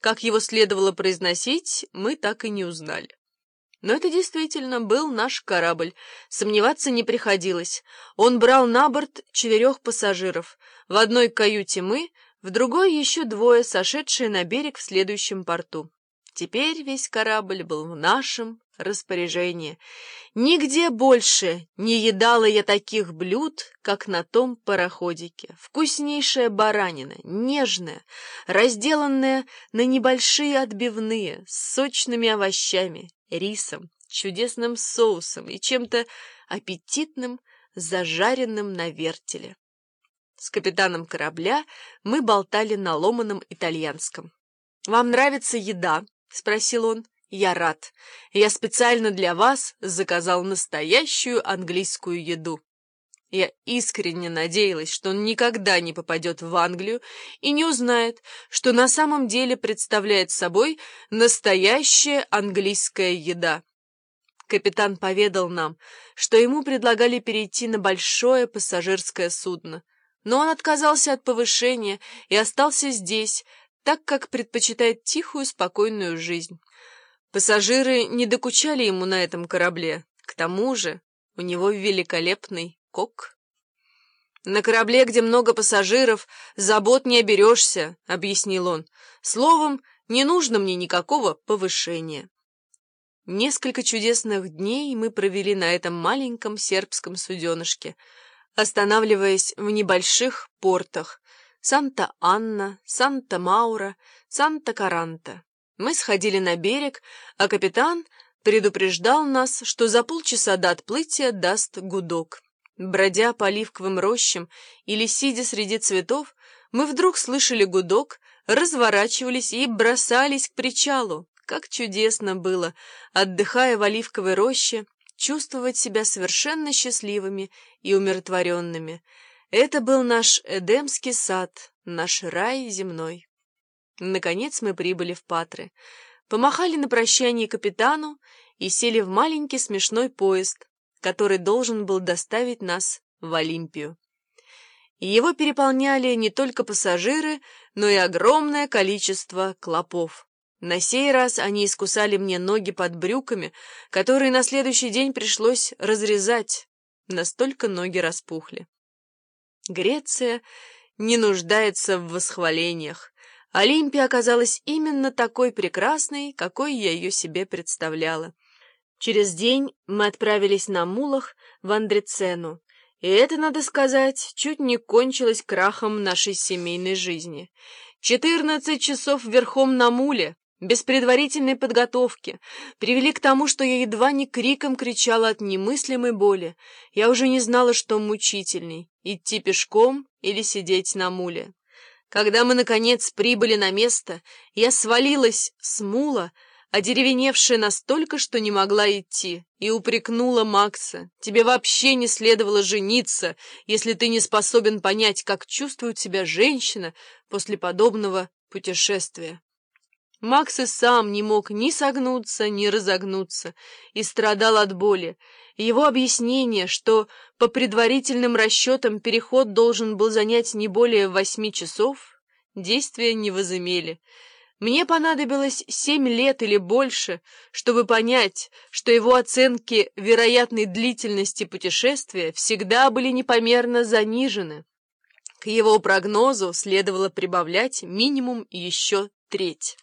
как его следовало произносить, мы так и не узнали. Но это действительно был наш корабль. Сомневаться не приходилось. Он брал на борт четырех пассажиров. В одной каюте мы, в другой еще двое, сошедшие на берег в следующем порту. Теперь весь корабль был в нашем распоряжении. Нигде больше не едала я таких блюд, как на том пароходике. Вкуснейшая баранина, нежная, разделанная на небольшие отбивные, с сочными овощами, рисом, чудесным соусом и чем-то аппетитным, зажаренным на вертеле. С капитаном корабля мы болтали на ломаном итальянском. «Вам нравится еда?» — спросил он. «Я рад. Я специально для вас заказал настоящую английскую еду». Я искренне надеялась, что он никогда не попадет в Англию и не узнает, что на самом деле представляет собой настоящая английская еда. Капитан поведал нам, что ему предлагали перейти на большое пассажирское судно, но он отказался от повышения и остался здесь, так как предпочитает тихую, спокойную жизнь. Пассажиры не докучали ему на этом корабле. К тому же у него великолепный кок. «На корабле, где много пассажиров, забот не оберешься», — объяснил он. «Словом, не нужно мне никакого повышения». Несколько чудесных дней мы провели на этом маленьком сербском суденышке, останавливаясь в небольших портах Санта-Анна, Санта-Маура, Санта-Каранта. Мы сходили на берег, а капитан предупреждал нас, что за полчаса до отплытия даст гудок. Бродя по оливковым рощам или сидя среди цветов, мы вдруг слышали гудок, разворачивались и бросались к причалу. Как чудесно было, отдыхая в оливковой роще, чувствовать себя совершенно счастливыми и умиротворенными. Это был наш Эдемский сад, наш рай земной. Наконец мы прибыли в Патры, помахали на прощание капитану и сели в маленький смешной поезд, который должен был доставить нас в Олимпию. Его переполняли не только пассажиры, но и огромное количество клопов. На сей раз они искусали мне ноги под брюками, которые на следующий день пришлось разрезать, настолько ноги распухли. Греция не нуждается в восхвалениях. Олимпия оказалась именно такой прекрасной, какой я ее себе представляла. Через день мы отправились на мулах в Андрецену, и это, надо сказать, чуть не кончилось крахом нашей семейной жизни. Четырнадцать часов верхом на муле, без предварительной подготовки, привели к тому, что я едва не криком кричала от немыслимой боли. Я уже не знала, что мучительней — идти пешком или сидеть на муле. Когда мы, наконец, прибыли на место, я свалилась с мула, одеревеневшая настолько, что не могла идти, и упрекнула Макса. «Тебе вообще не следовало жениться, если ты не способен понять, как чувствует себя женщина после подобного путешествия». Макс и сам не мог ни согнуться, ни разогнуться, и страдал от боли. Его объяснение, что по предварительным расчетам переход должен был занять не более восьми часов, действия не возымели. Мне понадобилось семь лет или больше, чтобы понять, что его оценки вероятной длительности путешествия всегда были непомерно занижены. К его прогнозу следовало прибавлять минимум еще треть.